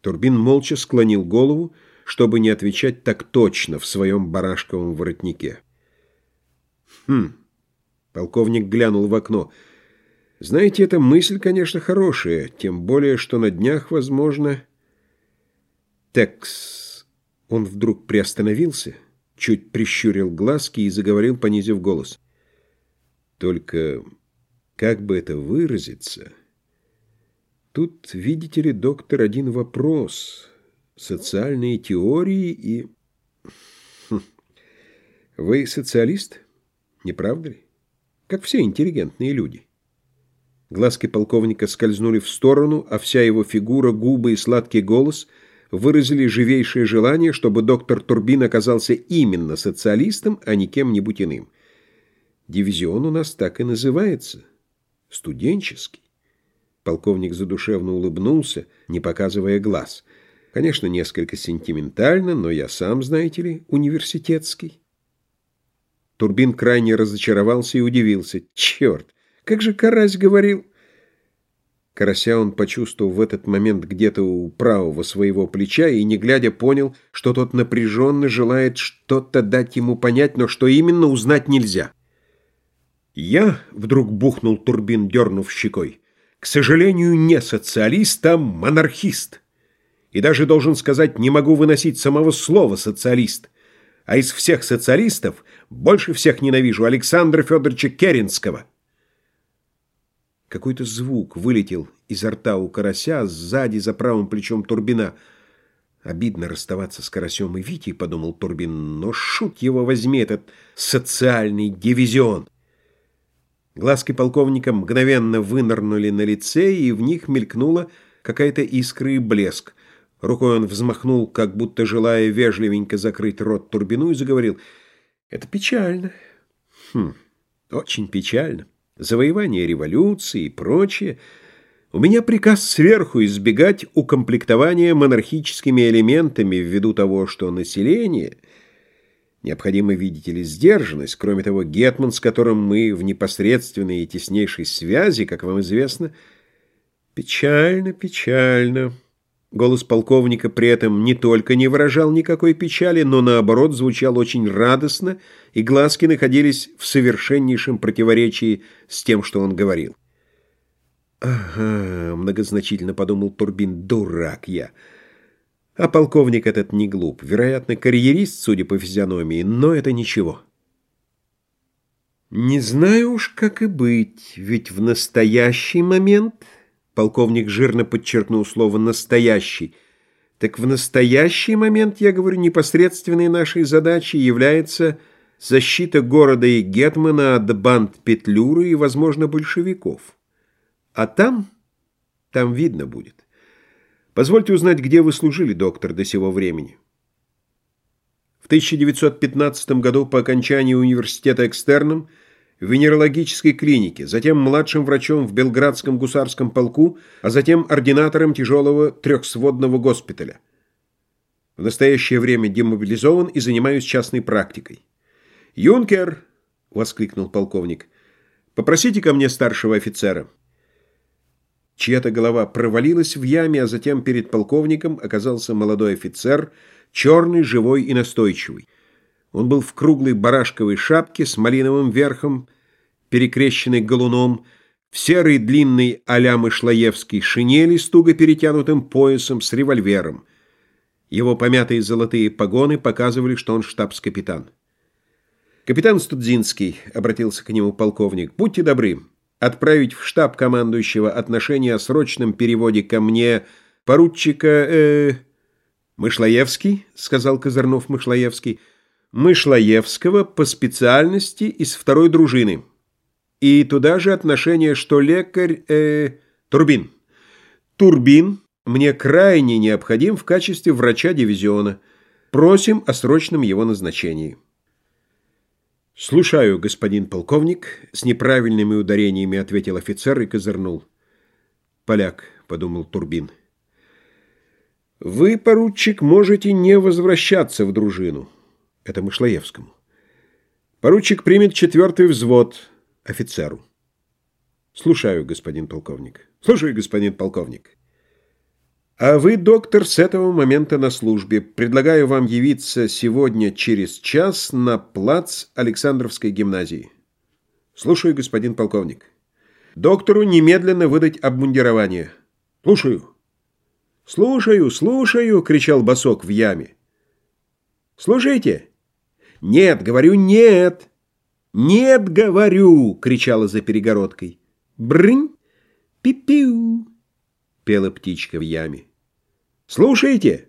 Турбин молча склонил голову, чтобы не отвечать так точно в своем барашковом воротнике. «Хм...» — полковник глянул в окно. «Знаете, эта мысль, конечно, хорошая, тем более, что на днях, возможно...» «Текс...» Он вдруг приостановился, чуть прищурил глазки и заговорил, понизив голос. «Только как бы это выразиться...» Тут, видите ли, доктор, один вопрос. Социальные теории и... Хм. Вы социалист, не правда ли? Как все интеллигентные люди. Глазки полковника скользнули в сторону, а вся его фигура, губы и сладкий голос выразили живейшее желание, чтобы доктор Турбин оказался именно социалистом, а не кем-нибудь иным. Дивизион у нас так и называется. Студенческий. Полковник задушевно улыбнулся, не показывая глаз. Конечно, несколько сентиментально, но я сам, знаете ли, университетский. Турбин крайне разочаровался и удивился. Черт, как же Карась говорил... Карася он почувствовал в этот момент где-то у правого своего плеча и, не глядя, понял, что тот напряженно желает что-то дать ему понять, но что именно узнать нельзя. «Я», — вдруг бухнул Турбин, дернув щекой, — к сожалению, не социалист, а монархист. И даже, должен сказать, не могу выносить самого слова «социалист». А из всех социалистов больше всех ненавижу Александра Федоровича Керенского. Какой-то звук вылетел изо рта у карася сзади за правым плечом Турбина. Обидно расставаться с карасем и Витей, подумал Турбин, но шут его возьми, этот социальный дивизион. Глазки полковника мгновенно вынырнули на лице, и в них мелькнула какая-то искра и блеск. Рукой он взмахнул, как будто желая вежливенько закрыть рот Турбину, и заговорил. «Это печально. Хм, очень печально. Завоевание революции и прочее. У меня приказ сверху избегать укомплектования монархическими элементами ввиду того, что население...» Необходимо, видите ли, сдержанность. Кроме того, Гетман, с которым мы в непосредственной и теснейшей связи, как вам известно, печально, печально. Голос полковника при этом не только не выражал никакой печали, но наоборот звучал очень радостно, и глазки находились в совершеннейшем противоречии с тем, что он говорил. «Ага», — многозначительно подумал Турбин, — «дурак я». А полковник этот не глуп. Вероятно, карьерист, судя по физиономии, но это ничего. Не знаю уж, как и быть, ведь в настоящий момент... Полковник жирно подчеркнул слово «настоящий». Так в настоящий момент, я говорю, непосредственной нашей задачей является защита города и Гетмана от банд Петлюры и, возможно, большевиков. А там, там видно будет. Позвольте узнать, где вы служили, доктор, до сего времени. В 1915 году по окончании университета экстерном в венерологической клинике, затем младшим врачом в Белградском гусарском полку, а затем ординатором тяжелого трехсводного госпиталя. В настоящее время демобилизован и занимаюсь частной практикой. «Юнкер!» — воскликнул полковник. «Попросите ко мне старшего офицера». Чья-то голова провалилась в яме, а затем перед полковником оказался молодой офицер, черный, живой и настойчивый. Он был в круглой барашковой шапке с малиновым верхом, перекрещенной галуном, в серой длинной а-ля Мышлоевской шинели с туго перетянутым поясом с револьвером. Его помятые золотые погоны показывали, что он штабс-капитан. «Капитан Студзинский», — обратился к нему полковник, — «будьте добры» отправить в штаб командующего отношения о срочном переводе ко мне поручика... Э, «Мышлоевский», — сказал Козырнов Мышлоевский, «Мышлоевского по специальности из второй дружины. И туда же отношение, что лекарь... Э, Турбин. Турбин мне крайне необходим в качестве врача дивизиона. Просим о срочном его назначении». «Слушаю, господин полковник», — с неправильными ударениями ответил офицер и козырнул. «Поляк», — подумал Турбин. «Вы, поручик, можете не возвращаться в дружину». Это Мышлоевскому. «Поручик примет четвертый взвод офицеру». «Слушаю, господин полковник». «Слушаю, господин полковник». А вы, доктор, с этого момента на службе. Предлагаю вам явиться сегодня через час на плац Александровской гимназии. Слушаю, господин полковник. Доктору немедленно выдать обмундирование. Слушаю. Слушаю, слушаю, кричал босок в яме. Слушайте. Нет, говорю, нет. Нет, говорю, кричала за перегородкой. Брынь, пипиу, пела птичка в яме. Слушайте.